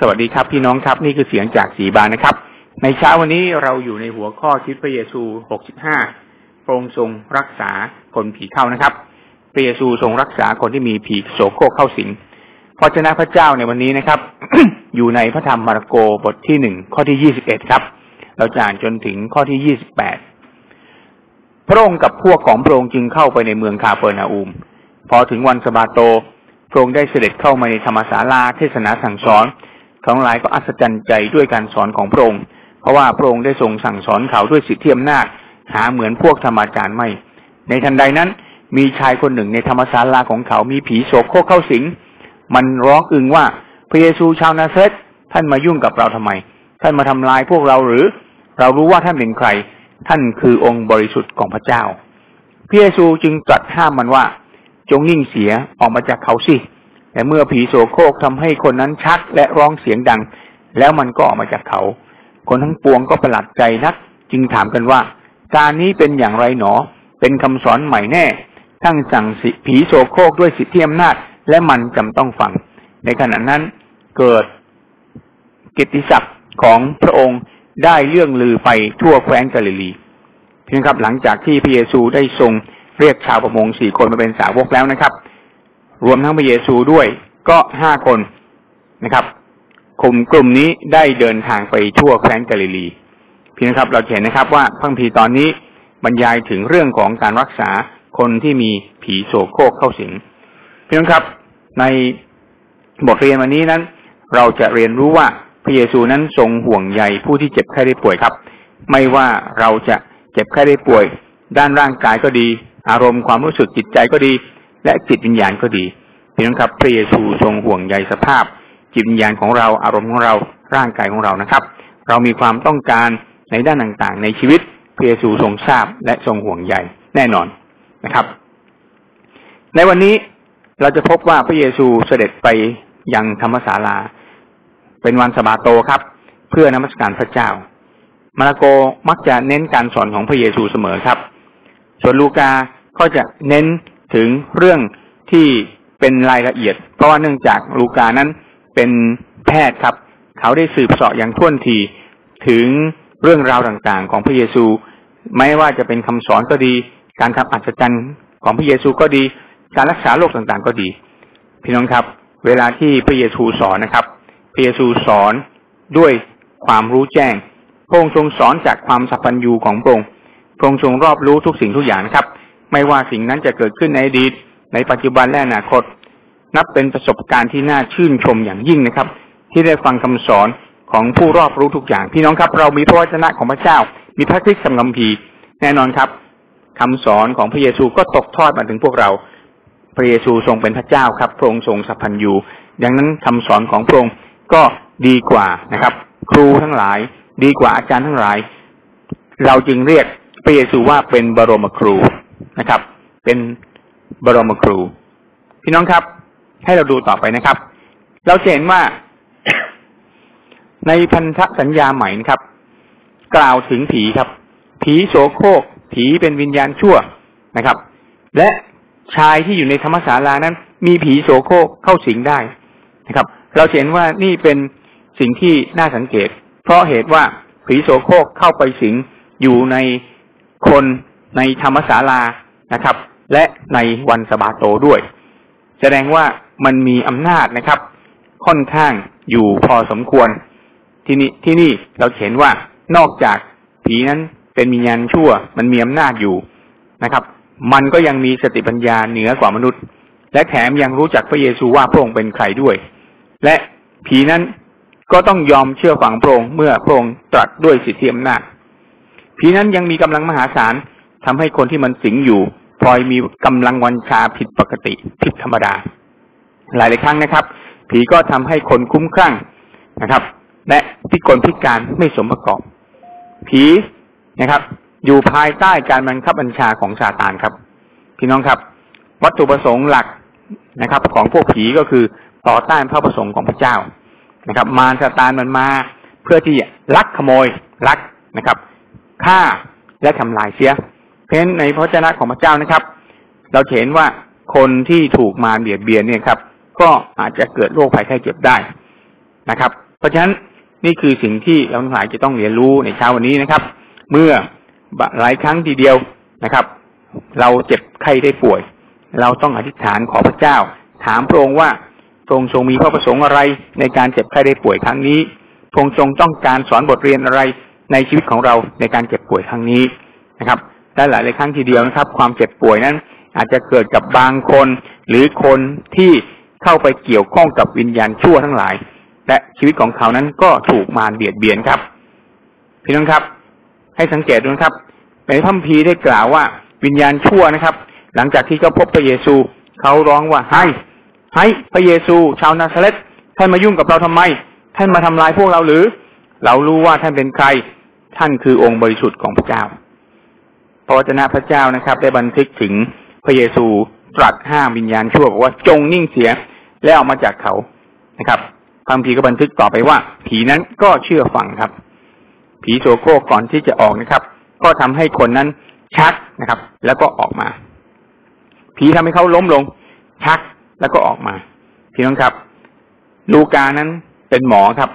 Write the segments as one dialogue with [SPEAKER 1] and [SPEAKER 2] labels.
[SPEAKER 1] สวัสดีครับพี่น้องครับนี่คือเสียงจากสีบานนะครับ ในเช้าวันนี้เราอยู่ในหัวข้อคิดพระเยซู 65พระองค์ทรงรักษาคนผีเข้านะครับพระเยซูทรงรักษาคนที่มีผีโสโครกเข้าสิงพระเจ้าพระเจ้าในวันนี้นะครับ อยู่ในพระธรรมมาระโกบทที่หนึ่งข้อที่ยี่สิบเอ็ดครับ เราจะอ่านจนถึงข้อที่ยี่สิบแปดพระองค์กับพวกของพระองค์จึงเข้าไปในเมืองคาเปอร์นาอูมพอถึงวันสบาโตพระองค์ได้เสด็จเข้ามาในธรรมศาลาเทศนาสั่งสอน ทั้งหลายก็อัศจรรย์ใจด้วยการสอนของพระองค์ เพราะว่าพระองค์ได้ทรงสั่งสอนเขาด้วยสิทธิอำนาจหาเหมือนพวกธรรมาจารย์ไม่ ในทันใดนั้น มีชายคนหนึ่งในธรรมศาลาของเขามีผีโสโคกเข้าสิง มันร้องอึงว่าพระเยซูชาวนาเซตท่านมายุ่งกับเราทำไม ท่านมาทำลายพวกเราหรือ เรารู้ว่าท่านเป็นใคร ท่านคือองค์บริสุทธิ์ของพระเจ้าพระเยซูจึงตรัสห้ามมันว่า จงนิ่งเสียออกมาจากเขาสิ แต่เมื่อผีโสโครกทำให้คนนั้นชักและร้องเสียงดัง แล้วมันก็ออกมาจากเขา คนทั้งปวงก็ประหลาดใจนัก จึงถามกันว่า การนี้เป็นอย่างไรหนอ เป็นคำสอนใหม่แน่ ทั้งสั่งผีโสโครกด้วยสิทธิอำนาจ และมันจำต้องฟัง ในขณะนั้นเกิดกิตติศักดิ์ของพระองค์ได้เรื่องลือไปทั่วแคว้นกาลิลีเพียงครับหลังจากที่พระเยซูได้ทรงเรียกชาวประมงสี่คนมาเป็นสาวกแล้วนะครับ รวมทั้งพระเยซูด้วยก็ห้าคนนะครับกลุ่มกลุ่มนี้ได้เดินทางไปทั่วแคว้นกาลิลีพี่นะครับ เราเห็นนะครับว่าพังพีตอนนี้บรรยายถึงเรื่องของการรักษาคนที่มีผีโสโครกเข้าสิงพี่นะครับ ในบทเรียนวันนี้นั้น เราจะเรียนรู้ว่าพระเยซูนั้นทรงห่วงใยผู้ที่เจ็บไข้ได้ป่วยครับ ไม่ว่าเราจะเจ็บไข้ได้ป่วย ด้านร่างกายก็ดี อารมณ์ความรู้สึกจิตใจก็ดี และจิตวิญญาณก็ดีพี่น้องครับพระเยซูทรงห่วงใยสภาพ จิตวิญญาณของเราอารมณ์ของเราร่างกายของเรานะครับ เรามีความต้องการในด้านต่างๆ ในชีวิตพระเยซูทรงทราบและทรงห่วงใยแน่นอนนะครับ ในวันนี้เราจะพบว่าพระเยซูเสด็จไปยังธรรมศาลา เป็นวันสบาโตครับ เพื่อนมัสการพระเจ้า มาระโกมักจะเน้นการสอนของพระเยซูเสมอครับ ส่วนลูกาก็จะเน้น ถึงเรื่องที่เป็นรายละเอียด เพราะว่าเนื่องจากลูกานั้นเป็นแพทย์ครับ เขาได้สืบเสาะอย่างท่วนทีถึงเรื่องราวต่างๆ ของพระเยซู ไม่ว่าจะเป็นคำสอนก็ดี การทำอัศจรรย์ของพระเยซูก็ดี การรักษาโรคต่างๆก็ดี พี่น้องครับ เวลาที่พระเยซูสอนนะครับ พระเยซูสอนด้วยความรู้แจ้งพระองค์ทรงสอนจากความสัพพัญญูของพระองค์พระองค์ทรงรอบรู้ทุกสิ่งทุกอย่างครับ ไม่ว่าสิ่งนั้นจะเกิดขึ้นในอดีต ในปัจจุบันและอนาคต นับเป็นประสบการณ์ที่น่าชื่นชมอย่างยิ่งนะครับ ที่ได้ฟังคำสอนของผู้รอบรู้ทุกอย่าง พี่น้องครับ เรามีพระวจนะของพระเจ้า มีพระคริสต์สำคัมภีแน่นอนครับคำสอนของพระเยซูก็ตกทอดมาถึงพวกเรา พระเยซูทรงเป็นพระเจ้าครับพระองค์ทรงสัพพัญญูดังนั้นคำสอนของพระองค์ก็ดีกว่านะครับ ครูทั้งหลาย ดีกว่าอาจารย์ทั้งหลาย เราจึงเรียกพระเยซูว่าเป็นบรมครู นะครับ เป็นบรมครู พี่น้องครับ ให้เราดูต่อไปนะครับ เราเห็นว่าในพันธสัญญาใหม่นะครับ กล่าวถึงผีครับ ผีโสโครกผีเป็นวิญญาณชั่วนะครับ และชายที่อยู่ในธรรมศาลานั้น มีผีโสโครกเข้าสิงได้นะครับ เราเห็นว่านี่เป็นสิ่งที่น่าสังเกต เพราะเหตุว่าผีโสโครกเข้าไปสิงอยู่ในคนในธรรมศาลา นะครับ และในวันสบาโตด้วย แสดงว่ามันมีอำนาจนะครับ ค่อนข้างอยู่พอสมควร ที่นี่ที่นี่เราเห็นว่านอกจากผีนั้นเป็นมีญาณชั่ว มันมีอำนาจอยู่นะครับ มันก็ยังมีสติปัญญาเหนือกว่ามนุษย์ และแถมยังรู้จักพระเยซูว่าพระองค์เป็นใครด้วย และผีนั้นก็ต้องยอมเชื่อฝังพระองค์เมื่อพระองค์ตรัสด้วยสิทธิอำนาจผีนั้นยังมีกำลังมหาศาล ทำให้คนที่มันสิงอยู่พลอยมีกำลังวัญชาผิดปกติผิดธรรมดา หลายหลายครั้งนะครับ ผีก็ทำให้คนคุ้มคลั่งนะครับ และพิกลพิการไม่สมประกอบ ผีนะครับ อยู่ภายใต้การบังคับบัญชาของซาตานครับ พี่น้องครับ วัตถุประสงค์หลักนะครับ ของพวกผีก็คือต่อต้านพระประสงค์ของพระเจ้านะครับ มารซาตานมันมาเพื่อที่ลักขโมยลักนะครับฆ่าและทำลายเสีย เพราะฉะนั้นในพระเจ้าของพระเจ้านะครับ เราเห็นว่าคนที่ถูกมาเบียดเบียนเนี่ยครับ ก็อาจจะเกิดโรคภัยไข้เจ็บได้นะครับ เพราะฉะนั้นนี่คือสิ่งที่เราทั้งหลายจะต้องเรียนรู้ในเช้าวันนี้นะครับ เมื่อหลายครั้งทีเดียวนะครับ เราเจ็บไข้ได้ป่วย เราต้องอธิษฐานขอพระเจ้า ถามพระองค์ว่าพระองค์ทรงมีพระประสงค์อะไรในการเจ็บไข้ได้ป่วยครั้งนี้พระองค์ทรงต้องการสอนบทเรียนอะไรในชีวิตของเราในการเจ็บป่วยครั้งนี้นะครับ และหลายหลายครั้งทีเดียวนะครับ ความเจ็บป่วยนั้น อาจจะเกิดกับบางคน หรือคนที่เข้าไปเกี่ยวข้องกับวิญญาณชั่วทั้งหลาย และชีวิตของเขานั้นก็ถูกมารเบียดเบียนครับ พี่น้องครับ ให้สังเกตดูนะครับ ในพระคัมภีร์ได้กล่าวว่าวิญญาณชั่วนะครับ หลังจากที่เขาพบพระเยซู เขาร้องว่าให้ให้พระเยซูชาวนาซาเรตท่านมายุ่งกับเราทำไม ท่านมาทำลายพวกเราหรือ เรารู้ว่าท่านเป็นใคร ท่านคือองค์บริสุทธิ์ของพระเจ้า พระวจนะพระเจ้านะครับ ได้บันทึกถึงพระเยซูตรัสห้ามวิญญาณชั่วบอกว่าจงนิ่งเสียแล้วออกมาจากเขานะครับพระคัมภีก็บันทึกต่อไปว่า ผีนั้นก็เชื่อฟังครับ ผีโสโครกก่อนที่จะออกนะครับ ก็ทำให้คนนั้นชักนะครับ แล้วก็ออกมา ผีทำให้เขาล้มลง ชักแล้วก็ออกมาพี่น้องครับ ลูกานั้นเป็นหมอครับ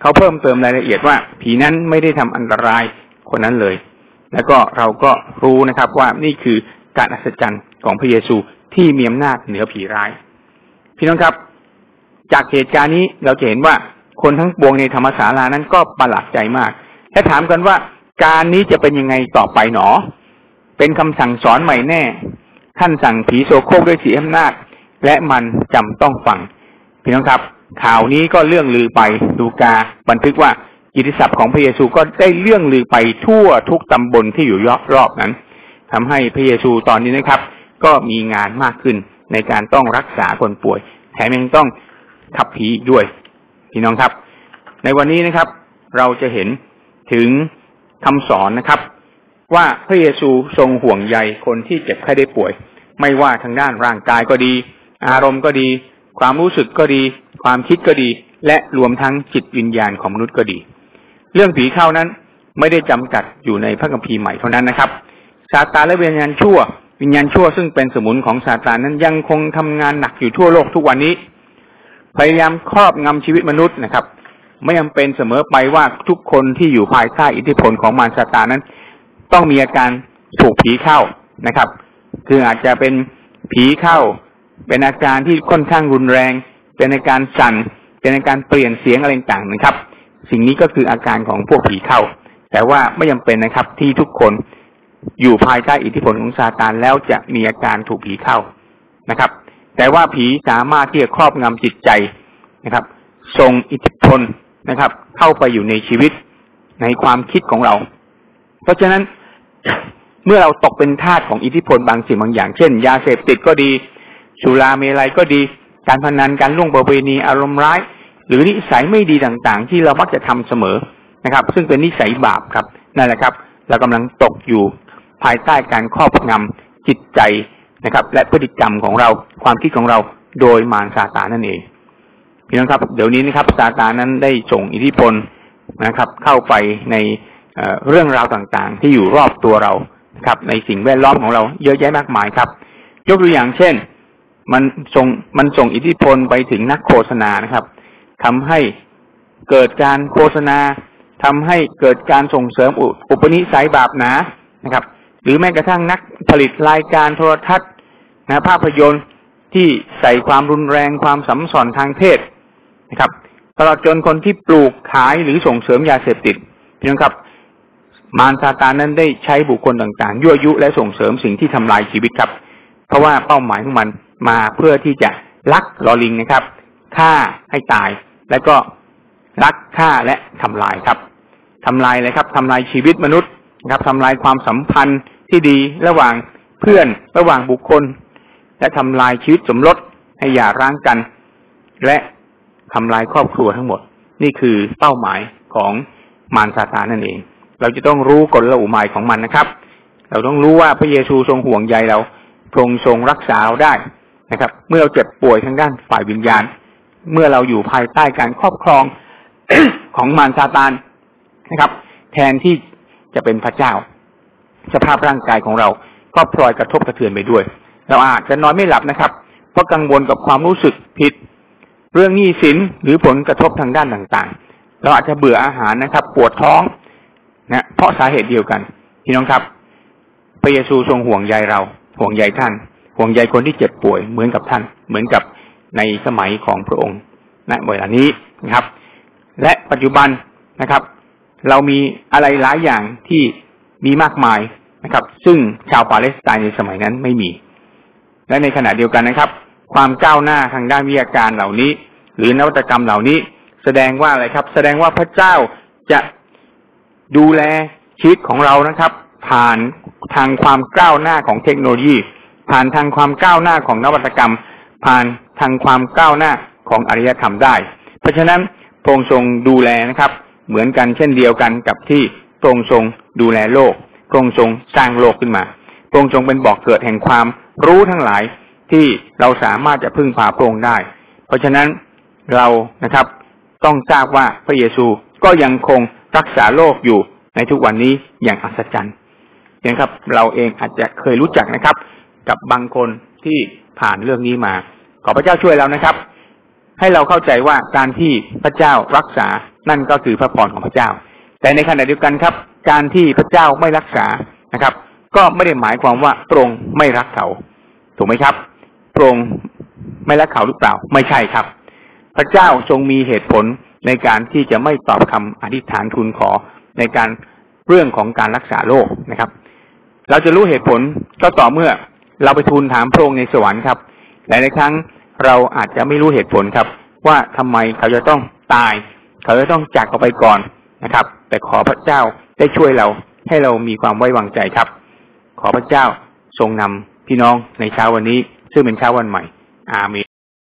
[SPEAKER 1] เขาเพิ่มเติมรายละเอียดว่า ผีนั้นไม่ได้ทำอันตรายคนนั้นเลย แล้วก็เราก็รู้นะครับว่านี่คือการอัศจรรย์ของพระเยซูที่มีอำนาจเหนือผีร้าย พี่น้องครับ จากเหตุการณ์นี้เราจะเห็นว่าคนทั้งปวงในธรรมศาลานั้นก็ประหลาดใจมาก และถามกันว่าการนี้จะเป็นยังไงต่อไปหนอ เป็นคำสั่งสอนใหม่แน่ ท่านสั่งผีโซโคกด้วยสีอำนาจ และมันจำต้องฟัง พี่น้องครับ ข่าวนี้ก็เรื่องลือไปดูกาบันทึกว่า กิติศัพท์ของพระเยซูก็ได้เรื่องลือไปทั่วทุกตำบลที่อยู่รอบนั้นทำให้พระเยซูตอนนี้นะครับ ก็มีงานมากขึ้นในการต้องรักษาคนป่วย แถมยังต้องขับผีด้วยพี่น้องครับ ในวันนี้นะครับ เราจะเห็นถึงคำสอนนะครับ ว่าพระเยซูทรงห่วงใยคนที่เจ็บไข้ได้ป่วย ไม่ว่าทางด้านร่างกายก็ดี อารมณ์ก็ดี ความรู้สึกก็ดี ความคิดก็ดี และรวมทั้งจิตวิญญาณของมนุษย์ก็ดี เรื่องผีเข้านั้นไม่ได้จำกัดอยู่ในพระคัมภีร์ใหม่เท่านั้นนะครับซาตานและวิญญาณชั่ว วิญญาณชั่วซึ่งเป็นสมุนของซาตานนั้นยังคงทำงานหนักอยู่ทั่วโลกทุกวันนี้ พยายามครอบงำชีวิตมนุษย์นะครับ ไม่จาเป็นเสมอไปว่าทุกคนที่อยู่ภายใต้อิทธิพลของมารซาตานนั้น ต้องมีอาการถูกผีเข้านะครับ คืออาจจะเป็นผีเข้า เป็นอาการที่ค่อนข้างรุนแรง เป็นอาการสั่น เป็นอาการเปลี่ยนเสียงอะไรต่างๆนะครับ สิ่งนี้ก็คืออาการของพวกผีเข้า แต่ว่าไม่จาเป็นนะครับที่ทุกคนอยู่ภายใต้อิทธิพลของซาตานแล้วจะมีอาการถูกผีเข้านะครับ แต่ว่าผีสามารถที่จะครอบงำจิตใจนะครับส่งอิทธิพลนะครับ เข้าไปอยู่ในชีวิตในความคิดของเรา เพราะฉะนั้นเมื่อเราตกเป็นทาสของอิทธิพลบางสิ่งบางอย่าง เช่น ยาเสพติดก็ดีสุราเมลัยก็ดี การพนันการล่วงประเวณีอารมณ์ร้าย หรือนิสัยไม่ดีต่างๆ ที่เรามักจะทำเสมอนะครับ ซึ่งเป็นนิสัยบาปครับนั่นแหละครับ เรากำลังตกอยู่ภายใต้การครอบงำจิตใจนะครับ และพฤติกรรมของเราความคิดของเราโดยมารซาตานนั่นเองพี่น้องครับ เดี๋ยวนี้นะครับซาตานนั้นได้ส่งอิทธิพลนะครับ เข้าไปในเรื่องราวต่างๆ ที่อยู่รอบตัวเราครับ ในสิ่งแวดล้อมของเราเยอะแยะมากมายครับ ยกตัวอย่างเช่น มันส่งมันส่งอิทธิพลไปถึงนักโฆษณานะครับ ทำให้เกิดการโฆษณาทำให้เกิดการส่งเสริมอุปนิสัยบาปหนานะครับ หรือแม้กระทั่งนักผลิตรายการโทรทัศน์นะภาพยนตร์ที่ใส่ความรุนแรงความสัมสอนทางเพศนะครับ ตลอดจนคนที่ปลูกขายหรือส่งเสริมยาเสพติดพี่น้องครับ มารซาตานนั้นได้ใช้บุคคลต่างๆ ยั่วยุและส่งเสริมสิ่งที่ทำลายชีวิตครับ เพราะว่าเป้าหมายของมันมาเพื่อที่จะลักลอลิงนะครับฆ่าให้ตาย แล้วก็ลักฆ่าและทำลายครับทำลายเลยครับทำลายชีวิตมนุษย์นะครับทำลายความสัมพันธ์ที่ดีระหว่างเพื่อนระหว่างบุคคล และทำลายชีวิตสมรสให้หย่าร้างกัน และทำลายครอบครัวทั้งหมด นี่คือเป้าหมายของมารซาตานนั่นเอง เราจะต้องรู้กละอุบายของมันนะครับ เราต้องรู้ว่าพระเยซูทรงห่วงใยเราทรงทรงรักษาเราได้นะครับ เมื่อเราเจ็บป่วยทางด้านฝ่ายวิญญาณ เมื่อเราอยู่ภายใต้การครอบครองของมารซาตานนะครับ แทนที่จะเป็นพระเจ้า สภาพร่างกายของเราก็พลอยกระทบกระเทือนไปด้วย เราอาจจะนอนไม่หลับนะครับ เพราะกังวลกับความรู้สึกผิด เรื่องหนี้สินหรือผลกระทบทางด้านต่างๆ เราอาจจะเบื่ออาหารนะครับ ปวดท้องนะเพราะสาเหตุเดียวกันพี่น้องครับพระเยซูทรงห่วงใยเรา ห่วงใยท่าน ห่วงใยคนที่เจ็บป่วยเหมือนกับท่าน เหมือนกับ ในสมัยของพระองค์ณเวลานี้นะครับ และปัจจุบันนะครับ เรามีอะไรหลายอย่างที่มีมากมายนะครับ ซึ่งชาวปาเลสไตน์ในสมัยนั้นไม่มี และในขณะเดียวกันนะครับ ความก้าวหน้าทางด้านวิทยาการเหล่านี้ หรือนวัตกรรมเหล่านี้ แสดงว่าอะไรครับ แสดงว่าพระเจ้าจะดูแลชีวิตของเรานะครับ ผ่านทางความก้าวหน้าของเทคโนโลยี ผ่านทางความก้าวหน้าของนวัตกรรม ผ่าน ทางความก้าวหน้าของอารยธรรมได้ เพราะฉะนั้นพระองค์ทรงดูแลนะครับ เหมือนกันเช่นเดียวกันกับที่พระองค์ทรงดูแลโลกพระองค์ทรงสร้างโลกขึ้นมาพระองค์ทรงเป็นบอกเกิดแห่งความรู้ทั้งหลายที่เราสามารถจะพึ่งพาพระองค์ได้ เพราะฉะนั้นเรานะครับต้องทราบว่าพระเยซูก็ยังคงรักษาโลกอยู่ในทุกวันนี้อย่างอัศจรรย์นะครับ เราเองอาจจะเคยรู้จักนะครับ กับบางคนที่ผ่านเรื่องนี้มา ขอพระเจ้าช่วยเรานะครับ ให้เราเข้าใจว่าการที่พระเจ้ารักษานั่นก็คือพระพรของพระเจ้า แต่ในขณะเดียวกันครับ การที่พระเจ้าไม่รักษานะครับ ก็ไม่ได้หมายความว่าพระองค์ไม่รักเขา ถูกไหมครับพระองค์ไม่รักเขาหรือเปล่า ไม่ใช่ครับ พระเจ้าทรงมีเหตุผลในการที่จะไม่ตอบคำอธิษฐานทูลขอในการเรื่องของการรักษาโรคนะครับ เราจะรู้เหตุผลก็ต่อเมื่อเราไปทูลถามพระองค์ในสวรรค์ครับ หลายในครั้งเราอาจจะไม่รู้เหตุผลครับ ว่าทำไมเขาจะต้องตาย เขาจะต้องจากเราไปก่อนนะครับ แต่ขอพระเจ้าได้ช่วยเราให้เรามีความไว้วางใจครับ ขอพระเจ้าทรงนำพี่น้องในเช้าวันนี้ ซึ่งเป็นเช้าวันใหม่ อาเมน